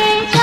ಸಂದೇಶ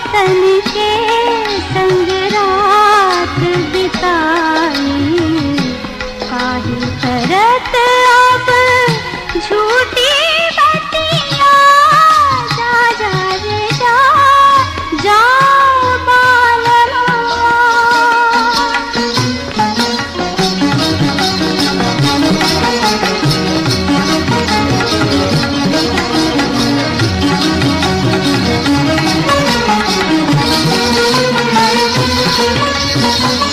वतन के संग रात बिताई। काहे करत सङ्गराता कार Música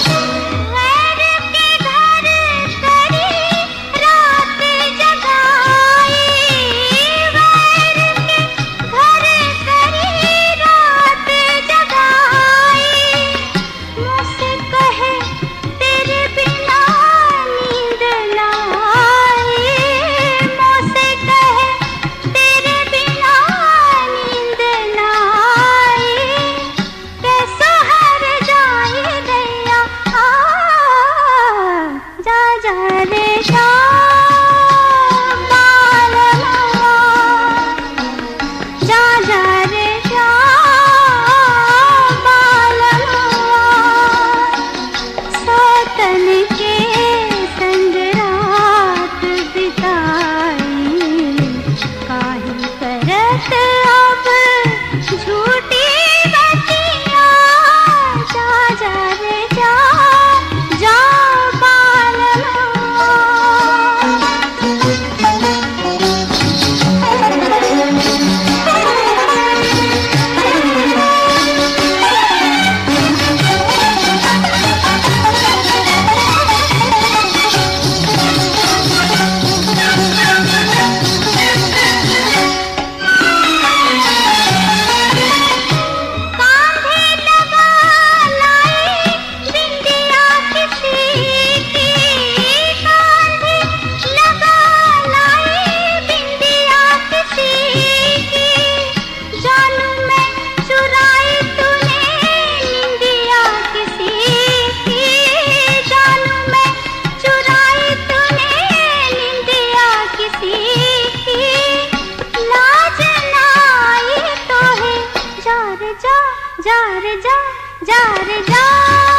जा रे जा जा रे जा।